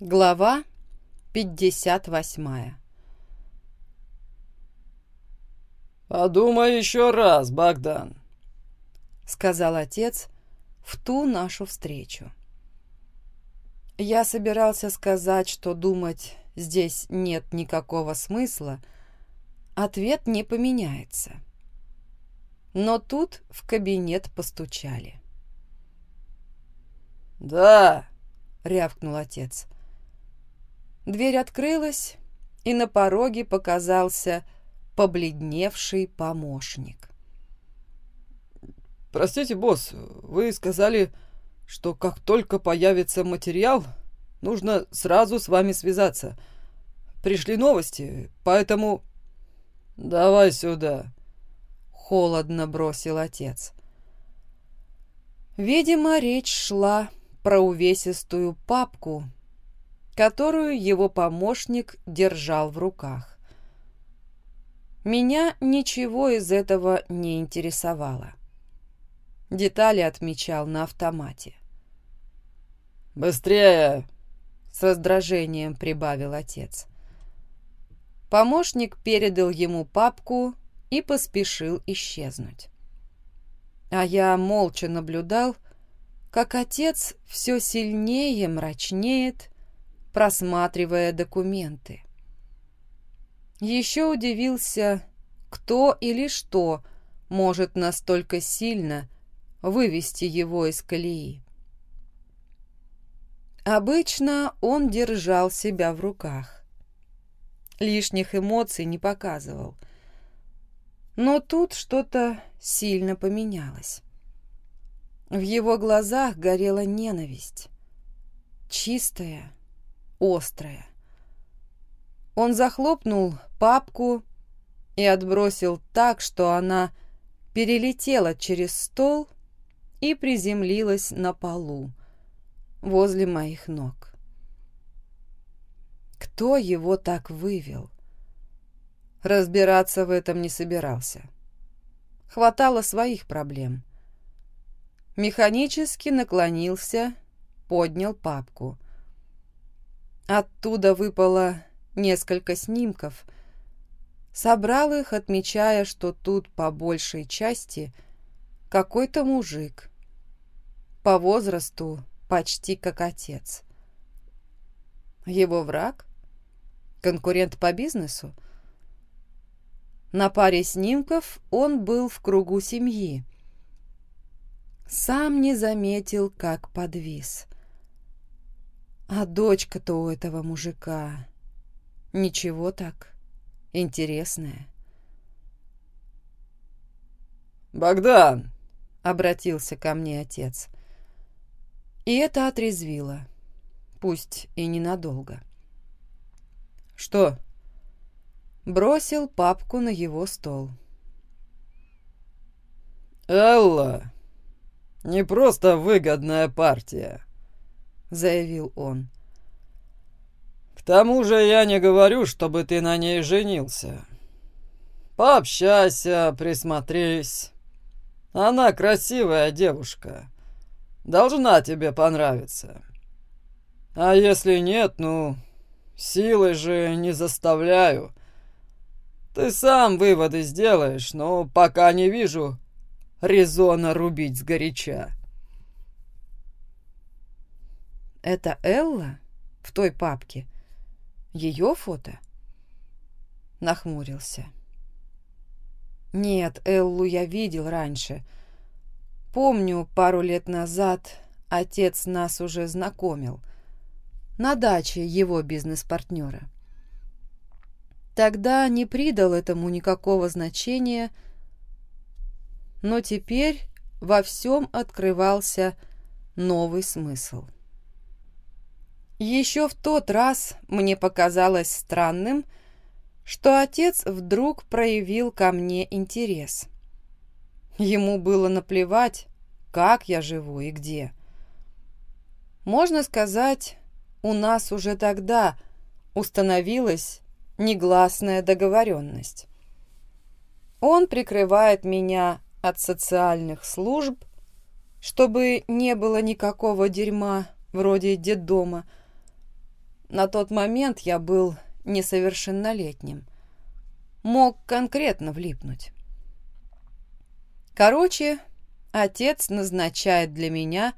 Глава 58 «Подумай еще раз, Богдан», — сказал отец в ту нашу встречу. Я собирался сказать, что думать здесь нет никакого смысла, ответ не поменяется. Но тут в кабинет постучали. «Да», — рявкнул отец. Дверь открылась, и на пороге показался побледневший помощник. «Простите, босс, вы сказали, что как только появится материал, нужно сразу с вами связаться. Пришли новости, поэтому...» «Давай сюда», — холодно бросил отец. Видимо, речь шла про увесистую папку, которую его помощник держал в руках. Меня ничего из этого не интересовало. Детали отмечал на автомате. «Быстрее!» — с раздражением прибавил отец. Помощник передал ему папку и поспешил исчезнуть. А я молча наблюдал, как отец все сильнее мрачнеет, просматривая документы. Еще удивился, кто или что может настолько сильно вывести его из колеи. Обычно он держал себя в руках. Лишних эмоций не показывал. Но тут что-то сильно поменялось. В его глазах горела ненависть. Чистая, острая. Он захлопнул папку и отбросил так, что она перелетела через стол и приземлилась на полу возле моих ног. Кто его так вывел? Разбираться в этом не собирался. Хватало своих проблем. Механически наклонился, поднял папку. Оттуда выпало несколько снимков, собрал их, отмечая, что тут по большей части какой-то мужик, по возрасту почти как отец. Его враг? Конкурент по бизнесу? На паре снимков он был в кругу семьи. Сам не заметил, как подвис. А дочка-то у этого мужика Ничего так. Интересное. «Богдан!» — обратился ко мне отец. И это отрезвило. Пусть и ненадолго. «Что?» Бросил папку на его стол. «Элла, не просто выгодная партия», — заявил он. К тому же я не говорю, чтобы ты на ней женился. Пообщайся, присмотрись. Она красивая девушка. Должна тебе понравиться. А если нет, ну, силой же не заставляю. Ты сам выводы сделаешь, но пока не вижу резона рубить сгоряча. Это Элла в той папке? Ее фото? Нахмурился. Нет, Эллу я видел раньше. Помню, пару лет назад отец нас уже знакомил. На даче его бизнес-партнера. Тогда не придал этому никакого значения, но теперь во всем открывался новый смысл. Еще в тот раз мне показалось странным, что отец вдруг проявил ко мне интерес. Ему было наплевать, как я живу и где. Можно сказать, у нас уже тогда установилась негласная договоренность. Он прикрывает меня от социальных служб, чтобы не было никакого дерьма вроде детдома, на тот момент я был несовершеннолетним. Мог конкретно влипнуть. Короче, отец назначает для меня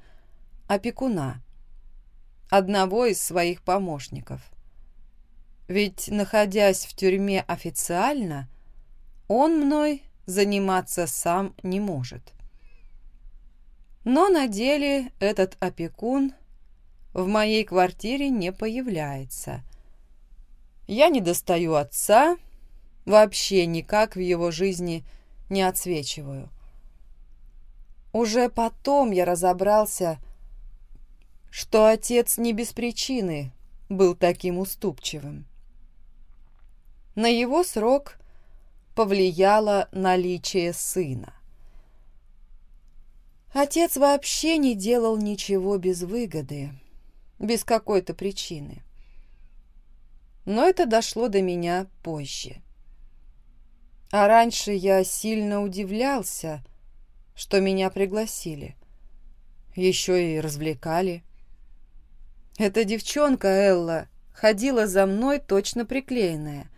опекуна, одного из своих помощников. Ведь, находясь в тюрьме официально, он мной заниматься сам не может. Но на деле этот опекун в моей квартире не появляется. Я не достаю отца, вообще никак в его жизни не отсвечиваю. Уже потом я разобрался, что отец не без причины был таким уступчивым. На его срок повлияло наличие сына. Отец вообще не делал ничего без выгоды, без какой-то причины. Но это дошло до меня позже. А раньше я сильно удивлялся, что меня пригласили. Еще и развлекали. Эта девчонка Элла ходила за мной точно приклеенная.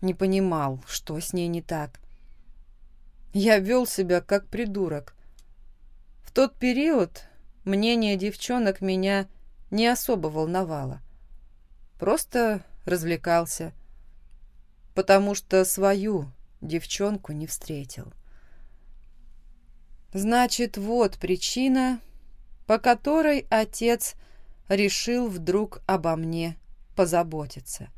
Не понимал, что с ней не так. Я вел себя как придурок, в тот период мнение девчонок меня не особо волновало. Просто развлекался, потому что свою девчонку не встретил. Значит, вот причина, по которой отец решил вдруг обо мне позаботиться.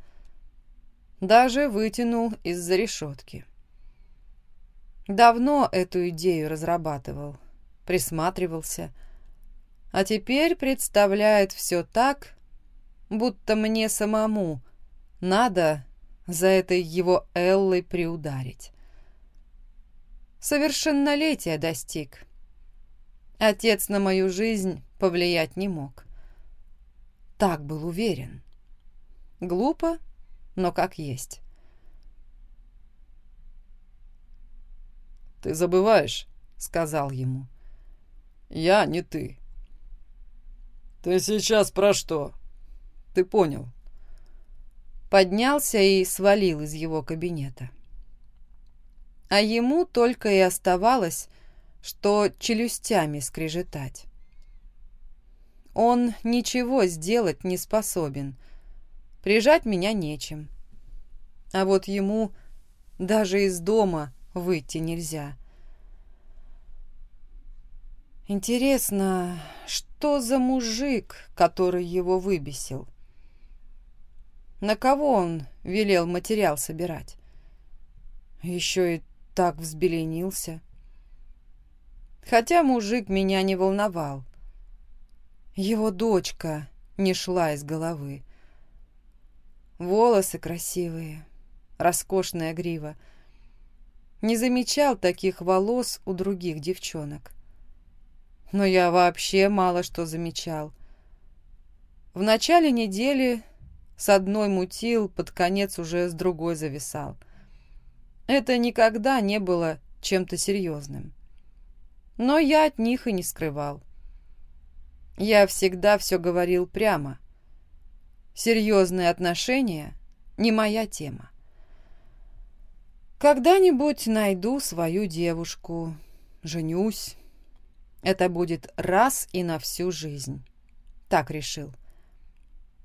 Даже вытянул из-за решетки. Давно эту идею разрабатывал, присматривался. А теперь представляет все так, будто мне самому надо за этой его Эллой приударить. Совершеннолетия достиг. Отец на мою жизнь повлиять не мог. Так был уверен. Глупо, но как есть. «Ты забываешь», — сказал ему. Я не ты. Ты сейчас про что? Ты понял? Поднялся и свалил из его кабинета. А ему только и оставалось, что челюстями скрежетать. Он ничего сделать не способен. Прижать меня нечем. А вот ему даже из дома выйти нельзя. Интересно, что за мужик, который его выбесил? На кого он велел материал собирать? Еще и так взбеленился. Хотя мужик меня не волновал. Его дочка не шла из головы. Волосы красивые, роскошная грива. Не замечал таких волос у других девчонок но я вообще мало что замечал. В начале недели с одной мутил, под конец уже с другой зависал. Это никогда не было чем-то серьезным. Но я от них и не скрывал. Я всегда все говорил прямо. Серьезные отношения — не моя тема. Когда-нибудь найду свою девушку, женюсь, это будет раз и на всю жизнь. Так решил.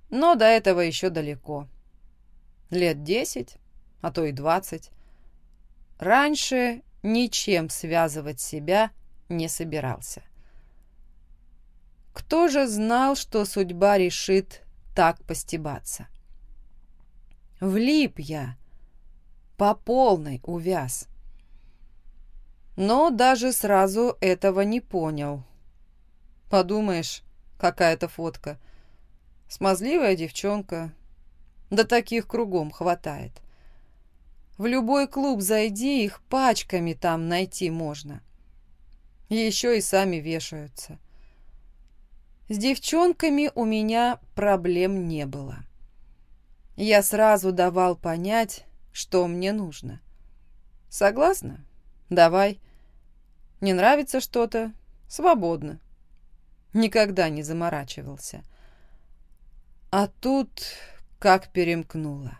Но до этого еще далеко. Лет десять, а то и двадцать. Раньше ничем связывать себя не собирался. Кто же знал, что судьба решит так постебаться? Влип я, по полной увяз но даже сразу этого не понял. Подумаешь, какая-то фотка. Смазливая девчонка. Да таких кругом хватает. В любой клуб зайди, их пачками там найти можно. Еще и сами вешаются. С девчонками у меня проблем не было. Я сразу давал понять, что мне нужно. Согласна? Давай. Не нравится что-то? Свободно. Никогда не заморачивался. А тут как перемкнула.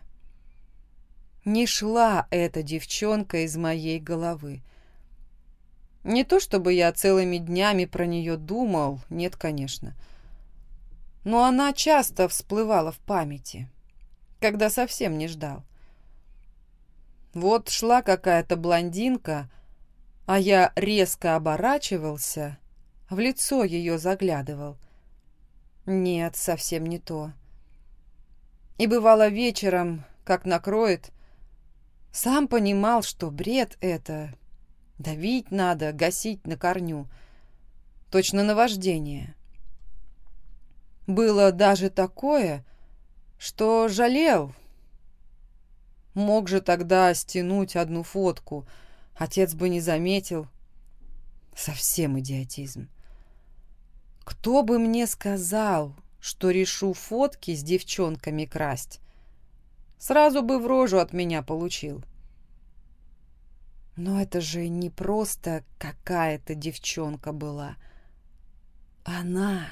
Не шла эта девчонка из моей головы. Не то чтобы я целыми днями про нее думал, нет, конечно. Но она часто всплывала в памяти, когда совсем не ждал. Вот шла какая-то блондинка, а я резко оборачивался, в лицо ее заглядывал. Нет, совсем не то. И бывало вечером, как накроет, сам понимал, что бред это. Давить надо, гасить на корню. Точно наваждение. Было даже такое, что жалел. Мог же тогда стянуть одну фотку. Отец бы не заметил. Совсем идиотизм. Кто бы мне сказал, что решу фотки с девчонками красть? Сразу бы в рожу от меня получил. Но это же не просто какая-то девчонка была. Она.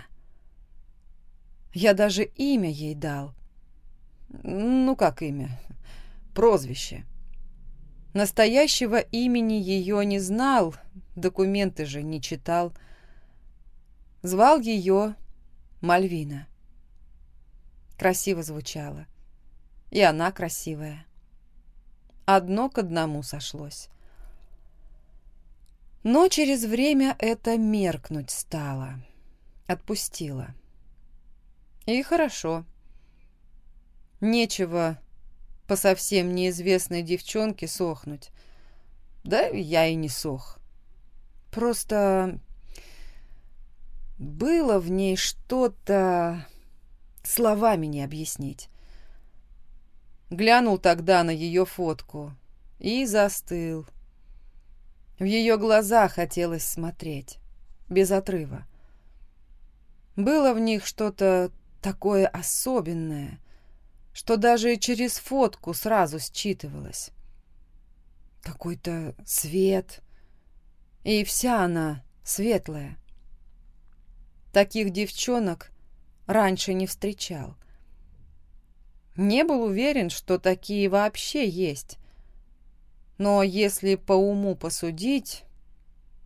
Я даже имя ей дал. Ну, как имя? Прозвище. Настоящего имени ее не знал, документы же не читал. Звал ее Мальвина. Красиво звучало. — и она красивая. Одно к одному сошлось. Но через время это меркнуть стало. Отпустила. И хорошо. Нечего по совсем неизвестной девчонке сохнуть. Да я и не сох. Просто было в ней что-то словами не объяснить. Глянул тогда на ее фотку и застыл. В ее глаза хотелось смотреть, без отрыва. Было в них что-то такое особенное, что даже через фотку сразу считывалось. Какой-то свет, и вся она светлая. Таких девчонок раньше не встречал. Не был уверен, что такие вообще есть. Но если по уму посудить,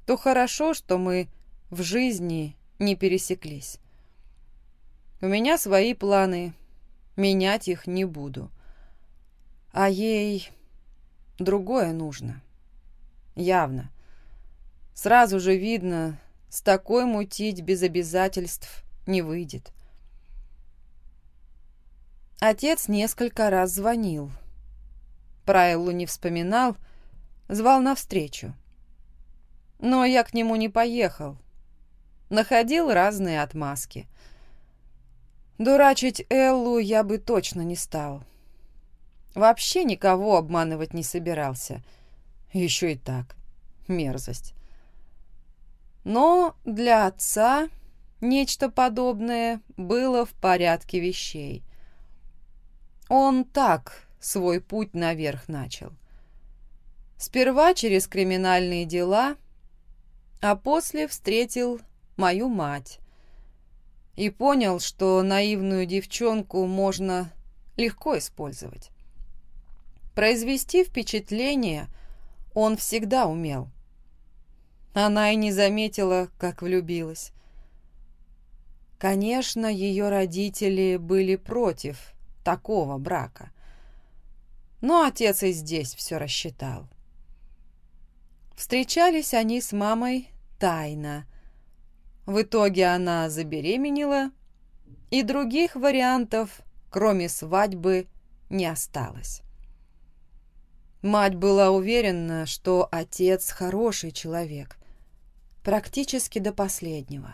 то хорошо, что мы в жизни не пересеклись. У меня свои планы, менять их не буду. А ей другое нужно. Явно. Сразу же видно, с такой мутить без обязательств не выйдет. Отец несколько раз звонил. Про не вспоминал, звал навстречу. Но я к нему не поехал. Находил разные отмазки. Дурачить Эллу я бы точно не стал. Вообще никого обманывать не собирался. Еще и так. Мерзость. Но для отца нечто подобное было в порядке вещей. Он так свой путь наверх начал. Сперва через криминальные дела, а после встретил мою мать и понял, что наивную девчонку можно легко использовать. Произвести впечатление он всегда умел. Она и не заметила, как влюбилась. Конечно, ее родители были против такого брака. Но отец и здесь все рассчитал. Встречались они с мамой тайно. В итоге она забеременела, и других вариантов, кроме свадьбы, не осталось. Мать была уверена, что отец хороший человек, практически до последнего.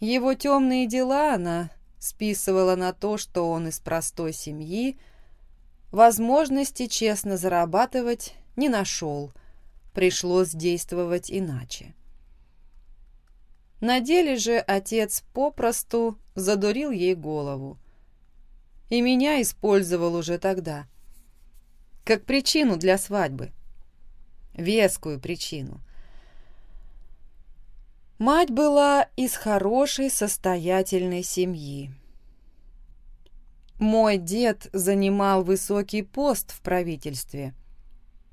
Его темные дела она списывала на то, что он из простой семьи, возможности честно зарабатывать не нашел, пришлось действовать иначе. На деле же отец попросту задурил ей голову. И меня использовал уже тогда. Как причину для свадьбы. Вескую причину. Мать была из хорошей состоятельной семьи. Мой дед занимал высокий пост в правительстве.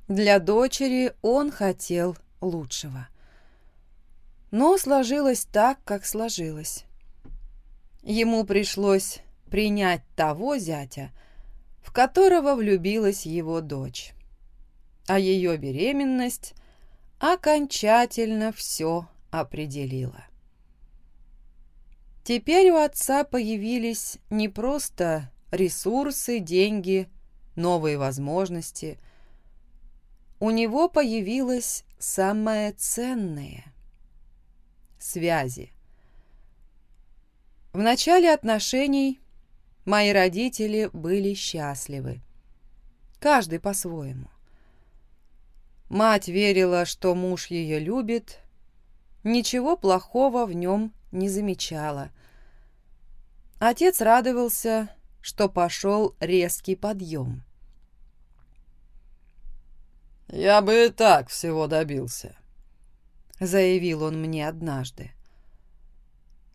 Для дочери он хотел лучшего. Но сложилось так, как сложилось. Ему пришлось принять того зятя, в которого влюбилась его дочь. А ее беременность окончательно все определила. Теперь у отца появились не просто ресурсы, деньги, новые возможности. У него появилось самое ценное – связи. В начале отношений мои родители были счастливы. Каждый по-своему. Мать верила, что муж ее любит, ничего плохого в нем не замечала. Отец радовался, что пошел резкий подъем. «Я бы и так всего добился», — заявил он мне однажды.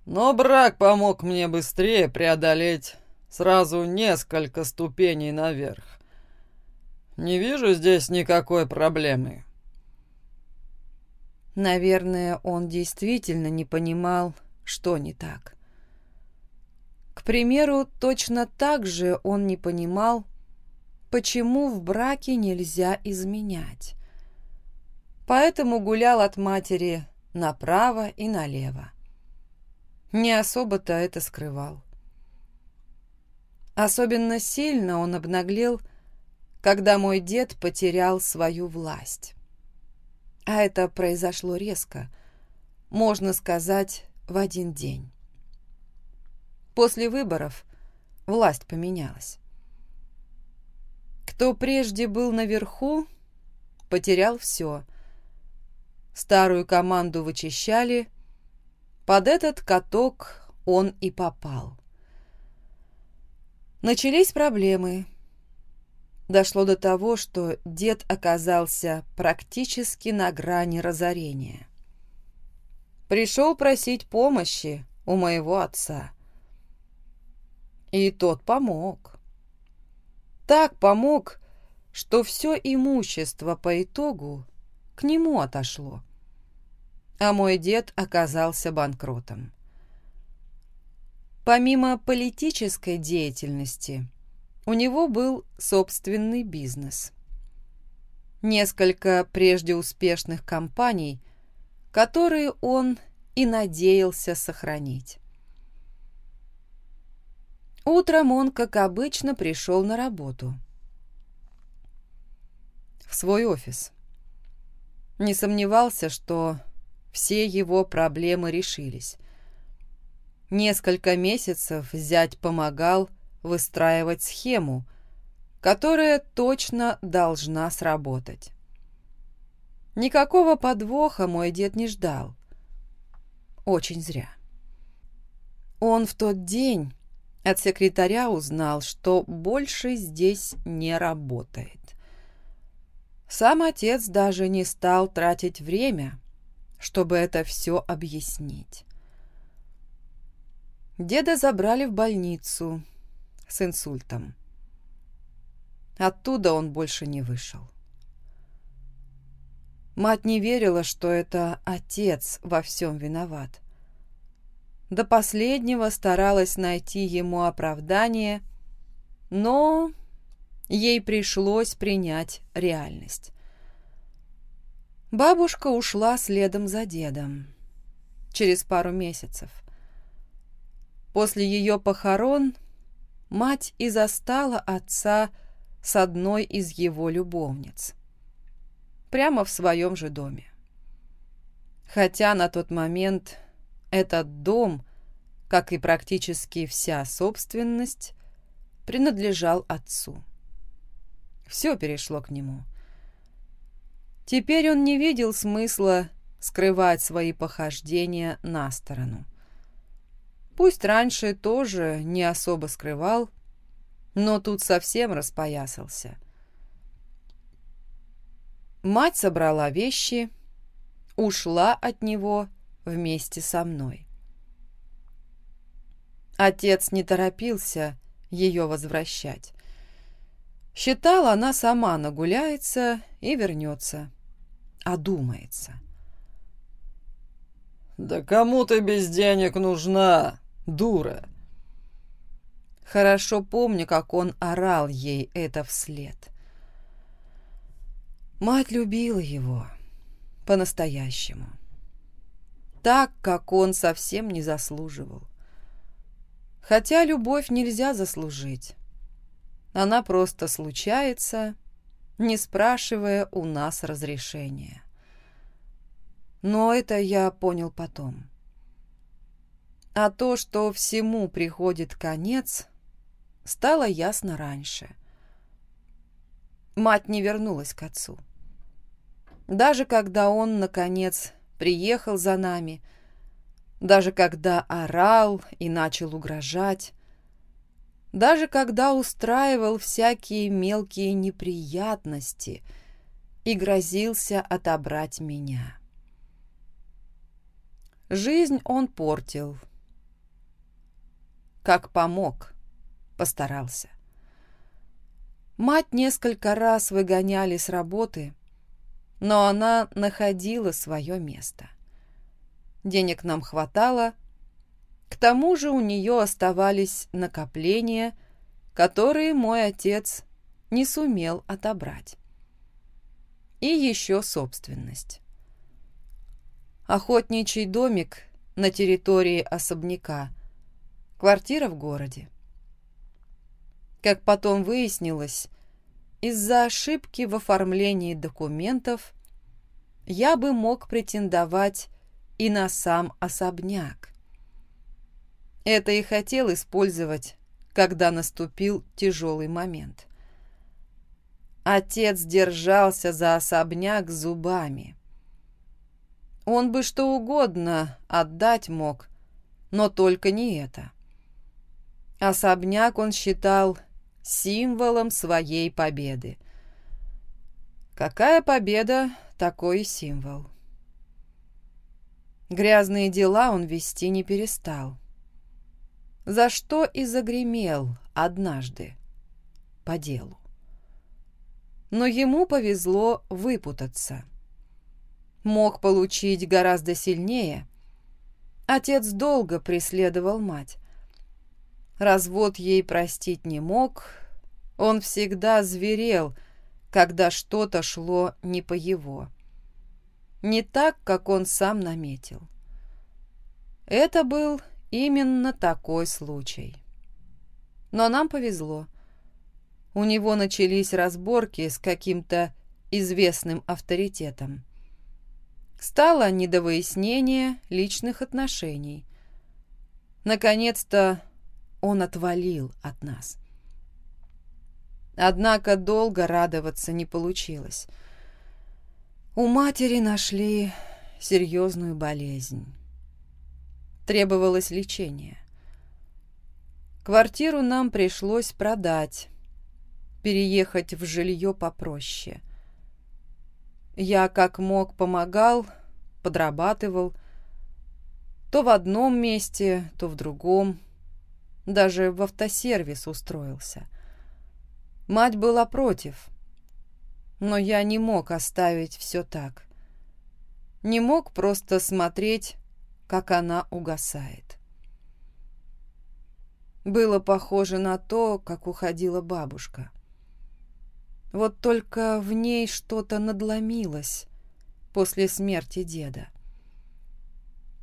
«Но брак помог мне быстрее преодолеть сразу несколько ступеней наверх. Не вижу здесь никакой проблемы». Наверное, он действительно не понимал, что не так. К примеру, точно так же он не понимал, почему в браке нельзя изменять. Поэтому гулял от матери направо и налево. Не особо-то это скрывал. Особенно сильно он обнаглел, когда мой дед потерял свою власть. А это произошло резко, можно сказать, в один день. После выборов власть поменялась. Кто прежде был наверху, потерял все. Старую команду вычищали, под этот каток он и попал. Начались проблемы. Дошло до того, что дед оказался практически на грани разорения. Пришел просить помощи у моего отца. И тот помог. Так помог, что все имущество по итогу к нему отошло. А мой дед оказался банкротом. Помимо политической деятельности, у него был собственный бизнес. Несколько прежде успешных компаний, которые он и надеялся сохранить. Утром он, как обычно, пришел на работу. В свой офис. Не сомневался, что все его проблемы решились. Несколько месяцев зять помогал выстраивать схему, которая точно должна сработать. Никакого подвоха мой дед не ждал. Очень зря. Он в тот день от секретаря узнал, что больше здесь не работает. Сам отец даже не стал тратить время, чтобы это все объяснить. Деда забрали в больницу с инсультом. Оттуда он больше не вышел. Мать не верила, что это отец во всем виноват до последнего старалась найти ему оправдание, но ей пришлось принять реальность. Бабушка ушла следом за дедом через пару месяцев. После ее похорон мать и застала отца с одной из его любовниц. Прямо в своем же доме. Хотя на тот момент этот дом, как и практически вся собственность, принадлежал отцу. Все перешло к нему. Теперь он не видел смысла скрывать свои похождения на сторону. Пусть раньше тоже не особо скрывал, но тут совсем распоясался. Мать собрала вещи, ушла от него вместе со мной. Отец не торопился ее возвращать. Считала, она сама нагуляется и вернется. Одумается. «Да кому ты без денег нужна, дура?» Хорошо помню, как он орал ей это вслед. Мать любила его по-настоящему. Так, как он совсем не заслуживал. Хотя любовь нельзя заслужить. Она просто случается, не спрашивая у нас разрешения. Но это я понял потом. А то, что всему приходит конец, стало ясно раньше. Мать не вернулась к отцу. Даже когда он, наконец, приехал за нами, даже когда орал и начал угрожать, даже когда устраивал всякие мелкие неприятности и грозился отобрать меня. Жизнь он портил. Как помог, постарался. Мать несколько раз выгоняли с работы, но она находила свое место. Денег нам хватало, к тому же у нее оставались накопления, которые мой отец не сумел отобрать. И еще собственность. Охотничий домик на территории особняка, квартира в городе. Как потом выяснилось, из-за ошибки в оформлении документов я бы мог претендовать и на сам особняк. Это и хотел использовать, когда наступил тяжелый момент. Отец держался за особняк зубами. Он бы что угодно отдать мог, но только не это. Особняк он считал символом своей победы. Какая победа, такой символ. Грязные дела он вести не перестал за что и загремел однажды по делу. Но ему повезло выпутаться. Мог получить гораздо сильнее. Отец долго преследовал мать. Развод ей простить не мог. Он всегда зверел, когда что-то шло не по его. Не так, как он сам наметил. Это был Именно такой случай. Но нам повезло. У него начались разборки с каким-то известным авторитетом. Стало недовыяснение личных отношений. Наконец-то он отвалил от нас. Однако долго радоваться не получилось. У матери нашли серьезную болезнь требовалось лечение. Квартиру нам пришлось продать, переехать в жилье попроще. Я как мог помогал, подрабатывал, то в одном месте, то в другом, даже в автосервис устроился. Мать была против, но я не мог оставить все так. Не мог просто смотреть, как она угасает. Было похоже на то, как уходила бабушка. Вот только в ней что-то надломилось после смерти деда.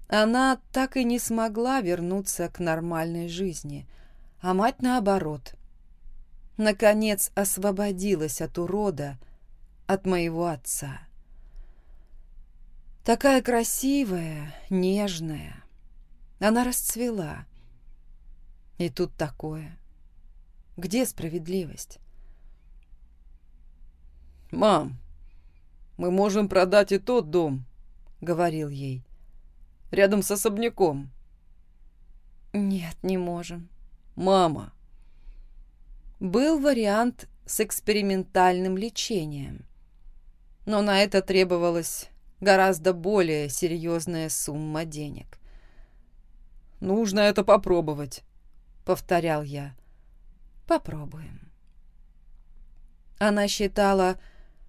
Она так и не смогла вернуться к нормальной жизни, а мать наоборот. Наконец освободилась от урода, от моего отца. Такая красивая, нежная. Она расцвела. И тут такое. Где справедливость? «Мам, мы можем продать и тот дом», — говорил ей. «Рядом с особняком». «Нет, не можем». «Мама». Был вариант с экспериментальным лечением, но на это требовалось гораздо более серьезная сумма денег. «Нужно это попробовать», — повторял я. Попробуем. Она считала,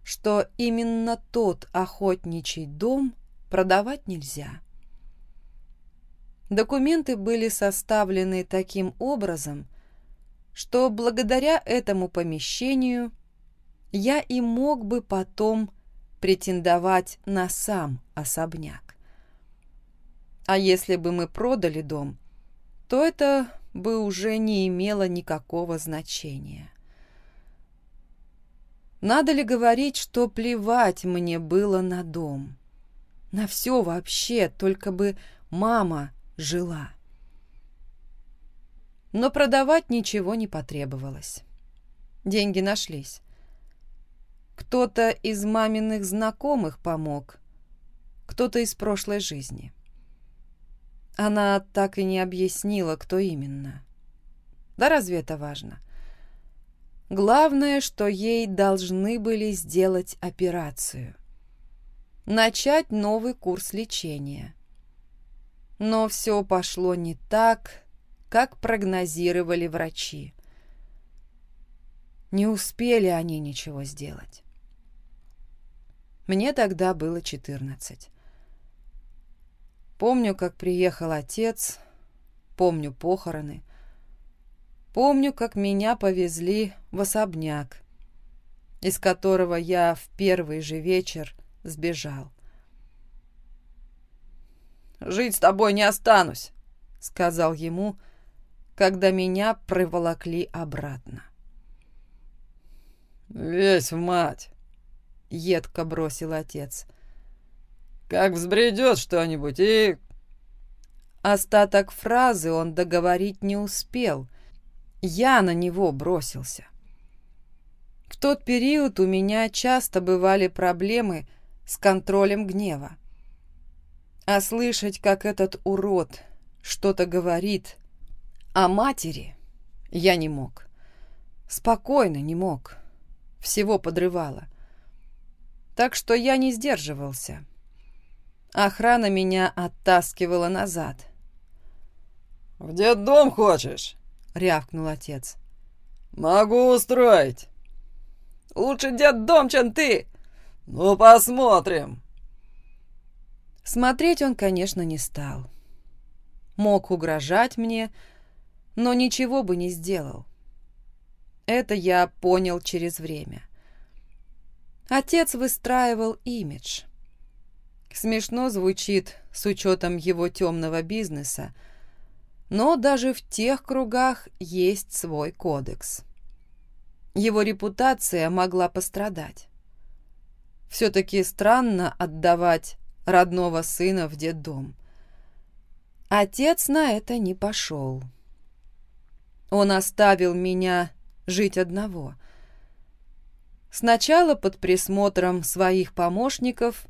что именно тот охотничий дом продавать нельзя. Документы были составлены таким образом, что благодаря этому помещению я и мог бы потом претендовать на сам особняк. А если бы мы продали дом, то это бы уже не имело никакого значения. Надо ли говорить, что плевать мне было на дом? На все вообще, только бы мама жила. Но продавать ничего не потребовалось. Деньги нашлись. Кто-то из маминых знакомых помог, кто-то из прошлой жизни. Она так и не объяснила, кто именно. Да разве это важно? Главное, что ей должны были сделать операцию. Начать новый курс лечения. Но все пошло не так, как прогнозировали врачи. Не успели они ничего сделать. Мне тогда было четырнадцать. Помню, как приехал отец, помню похороны. Помню, как меня повезли в особняк, из которого я в первый же вечер сбежал. «Жить с тобой не останусь», — сказал ему, когда меня проволокли обратно. «Весь в мать», — едко бросил отец. «Как взбредет что-нибудь и...» Остаток фразы он договорить не успел. Я на него бросился. В тот период у меня часто бывали проблемы с контролем гнева. А слышать, как этот урод что-то говорит о матери, я не мог. Спокойно не мог. Всего подрывало. Так что я не сдерживался. Охрана меня оттаскивала назад. «В детдом хочешь?» — рявкнул отец. «Могу устроить». «Лучше детдом, чем ты!» «Ну, посмотрим!» Смотреть он, конечно, не стал. Мог угрожать мне, но ничего бы не сделал. Это я понял через время. Отец выстраивал имидж. Смешно звучит с учетом его темного бизнеса, но даже в тех кругах есть свой кодекс. Его репутация могла пострадать. Все-таки странно отдавать родного сына в детдом. Отец на это не пошел. Он оставил меня жить одного. Сначала под присмотром своих помощников,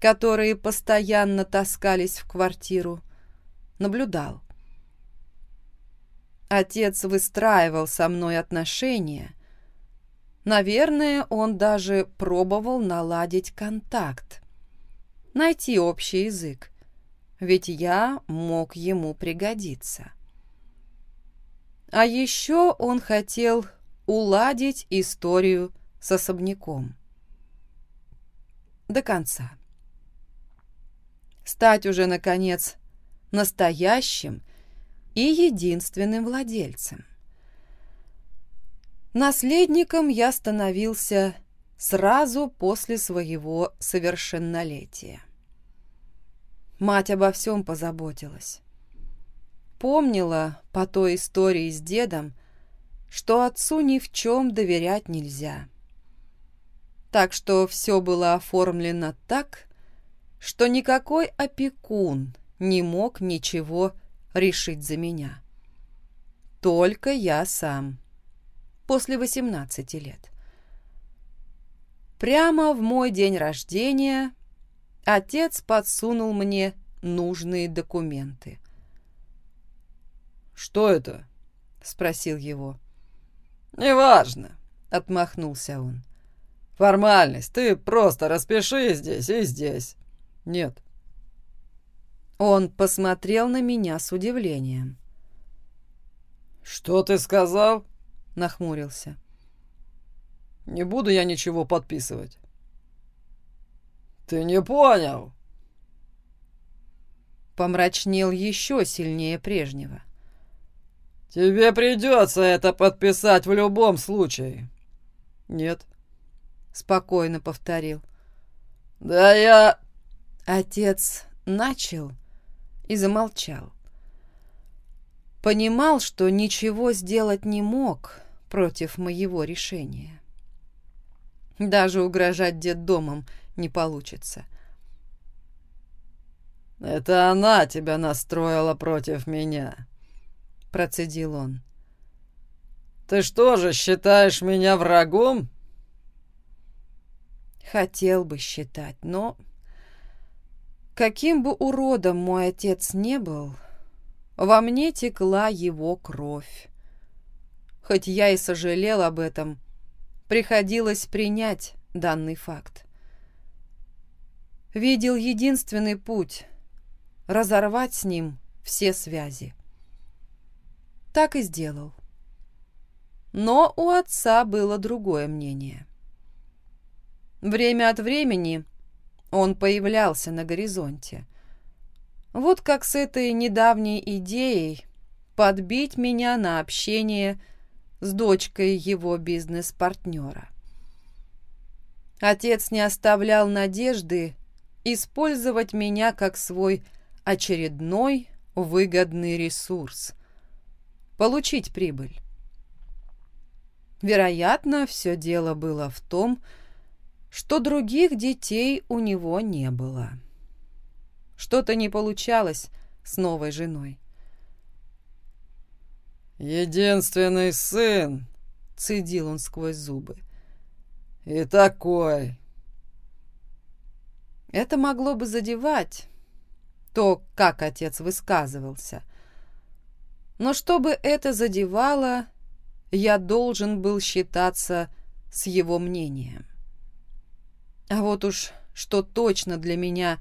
которые постоянно таскались в квартиру, наблюдал. Отец выстраивал со мной отношения. Наверное, он даже пробовал наладить контакт найти общий язык, ведь я мог ему пригодиться. А еще он хотел уладить историю с особняком. До конца. Стать уже, наконец, настоящим и единственным владельцем. Наследником я становился сразу после своего совершеннолетия. Мать обо всем позаботилась. Помнила по той истории с дедом, что отцу ни в чем доверять нельзя. Так что все было оформлено так, что никакой опекун не мог ничего решить за меня. Только я сам. После 18 лет. Прямо в мой день рождения отец подсунул мне нужные документы. «Что это?» — спросил его. «Неважно», — отмахнулся он. «Формальность. Ты просто распиши здесь и здесь». «Нет». Он посмотрел на меня с удивлением. «Что ты сказал?» нахмурился. «Не буду я ничего подписывать». «Ты не понял?» Помрачнел еще сильнее прежнего. «Тебе придется это подписать в любом случае». «Нет», — спокойно повторил. «Да я...» Отец начал и замолчал. Понимал, что ничего сделать не мог против моего решения. Даже угрожать детдомом не получится. «Это она тебя настроила против меня», — процедил он. «Ты что же, считаешь меня врагом?» Хотел бы считать, но... Каким бы уродом мой отец не был, во мне текла его кровь. Хоть я и сожалел об этом, приходилось принять данный факт. Видел единственный путь — разорвать с ним все связи. Так и сделал. Но у отца было другое мнение. Время от времени он появлялся на горизонте. Вот как с этой недавней идеей подбить меня на общение с дочкой его бизнес-партнера. Отец не оставлял надежды использовать меня как свой очередной выгодный ресурс. Получить прибыль. Вероятно, все дело было в том, что что других детей у него не было. Что-то не получалось с новой женой. «Единственный сын!» — цедил он сквозь зубы. «И такой!» Это могло бы задевать то, как отец высказывался. Но чтобы это задевало, я должен был считаться с его мнением. А вот уж что точно для меня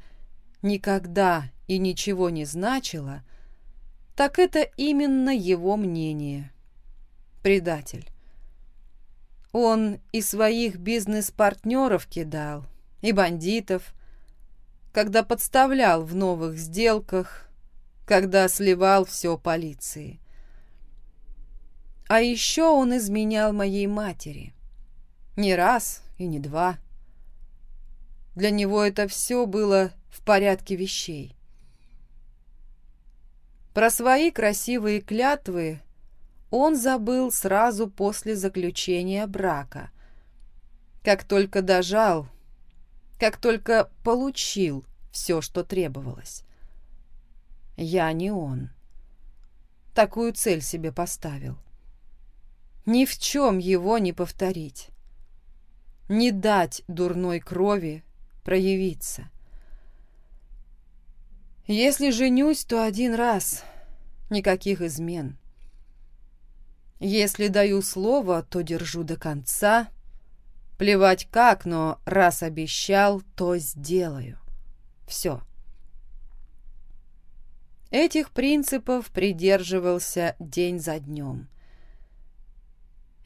никогда и ничего не значило, так это именно его мнение. Предатель. Он и своих бизнес-партнеров кидал, и бандитов, когда подставлял в новых сделках, когда сливал все полиции. А еще он изменял моей матери. Не раз и не два. Для него это все было в порядке вещей. Про свои красивые клятвы он забыл сразу после заключения брака. Как только дожал, как только получил все, что требовалось. Я не он. Такую цель себе поставил. Ни в чем его не повторить. Не дать дурной крови проявиться. Если женюсь, то один раз. Никаких измен. Если даю слово, то держу до конца. Плевать как, но раз обещал, то сделаю. Все. Этих принципов придерживался день за днем.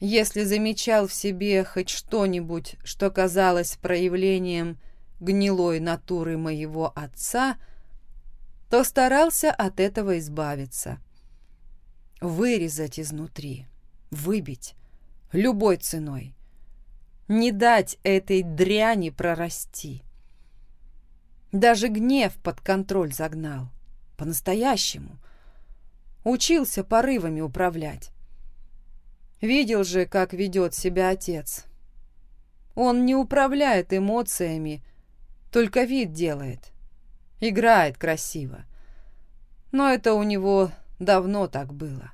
Если замечал в себе хоть что-нибудь, что казалось проявлением гнилой натуры моего отца, то старался от этого избавиться. Вырезать изнутри, выбить, любой ценой. Не дать этой дряни прорасти. Даже гнев под контроль загнал. По-настоящему. Учился порывами управлять. Видел же, как ведет себя отец. Он не управляет эмоциями, только вид делает. Играет красиво. Но это у него давно так было.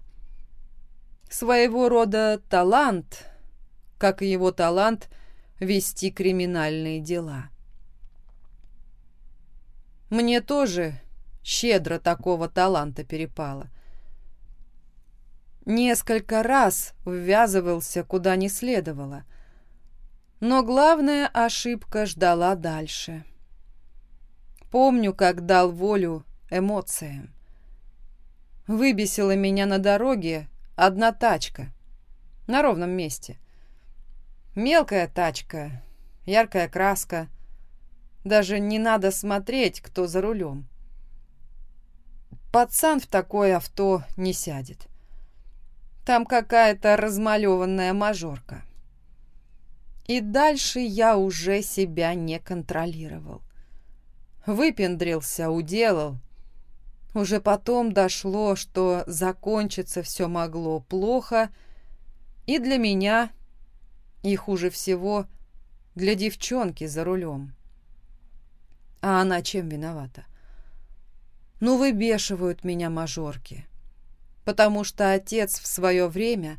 Своего рода талант, как и его талант вести криминальные дела. Мне тоже щедро такого таланта перепало. Несколько раз ввязывался куда не следовало, но главная ошибка ждала дальше. Помню, как дал волю эмоциям. Выбесила меня на дороге одна тачка. На ровном месте. Мелкая тачка, яркая краска. Даже не надо смотреть, кто за рулем. Пацан в такое авто не сядет. Там какая-то размалеванная мажорка. И дальше я уже себя не контролировал. Выпендрился, уделал. Уже потом дошло, что закончиться все могло плохо, и для меня, и хуже всего, для девчонки за рулем. А она чем виновата? Ну, выбешивают меня мажорки, потому что отец в свое время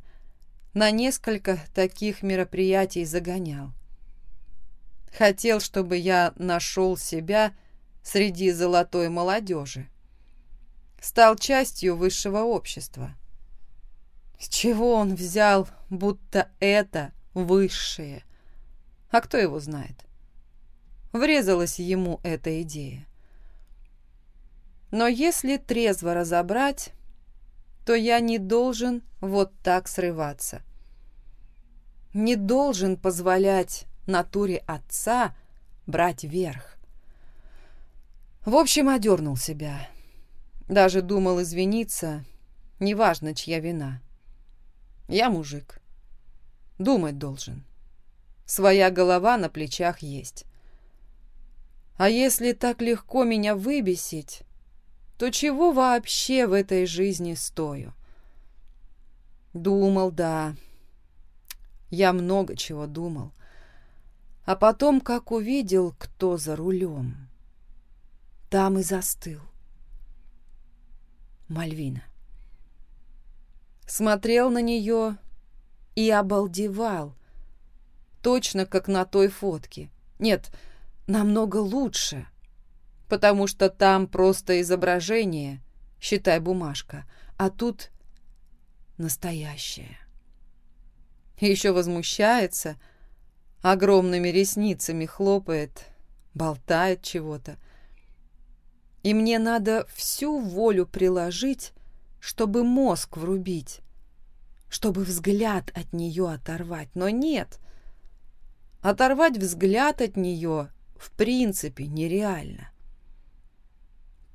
на несколько таких мероприятий загонял. Хотел, чтобы я нашел себя среди золотой молодежи. Стал частью высшего общества. С чего он взял, будто это высшее? А кто его знает? Врезалась ему эта идея. Но если трезво разобрать, то я не должен вот так срываться. Не должен позволять натуре отца брать верх. В общем, одернул себя. Даже думал извиниться, неважно, чья вина. Я мужик. Думать должен. Своя голова на плечах есть. А если так легко меня выбесить, то чего вообще в этой жизни стою? Думал, да. Я много чего думал. А потом, как увидел, кто за рулем там и застыл. Мальвина. Смотрел на нее и обалдевал, точно как на той фотке. Нет, намного лучше, потому что там просто изображение, считай бумажка, а тут настоящее. Еще возмущается, огромными ресницами хлопает, болтает чего-то и мне надо всю волю приложить, чтобы мозг врубить, чтобы взгляд от нее оторвать. Но нет, оторвать взгляд от нее в принципе нереально.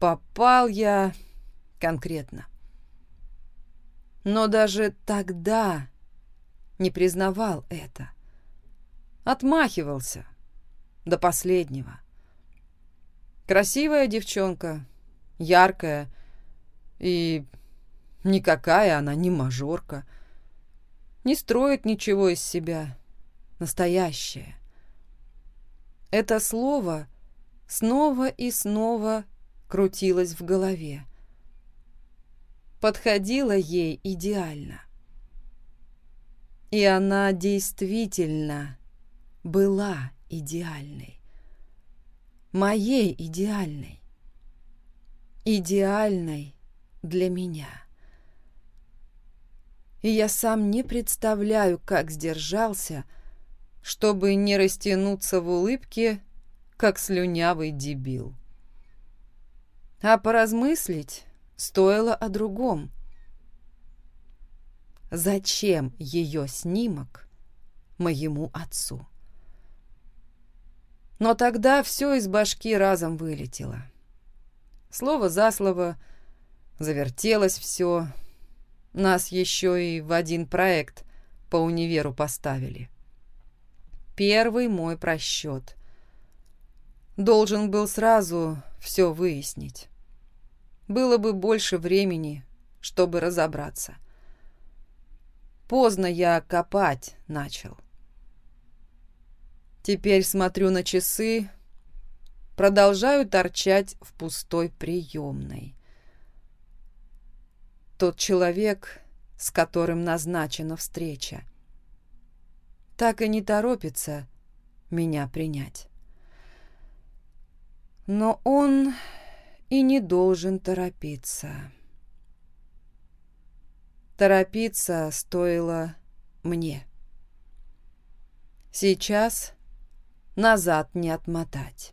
Попал я конкретно. Но даже тогда не признавал это. Отмахивался до последнего. Красивая девчонка, яркая, и никакая она не мажорка. Не строит ничего из себя. Настоящая. Это слово снова и снова крутилось в голове. Подходило ей идеально. И она действительно была идеальной моей идеальной. Идеальной для меня. И я сам не представляю, как сдержался, чтобы не растянуться в улыбке, как слюнявый дебил. А поразмыслить стоило о другом. Зачем ее снимок моему отцу? Но тогда все из башки разом вылетело. Слово за слово, завертелось все. Нас еще и в один проект по универу поставили. Первый мой просчет. Должен был сразу все выяснить. Было бы больше времени, чтобы разобраться. Поздно я копать начал. — Теперь смотрю на часы, продолжаю торчать в пустой приемной. Тот человек, с которым назначена встреча, так и не торопится меня принять. Но он и не должен торопиться. Торопиться стоило мне. Сейчас назад не отмотать.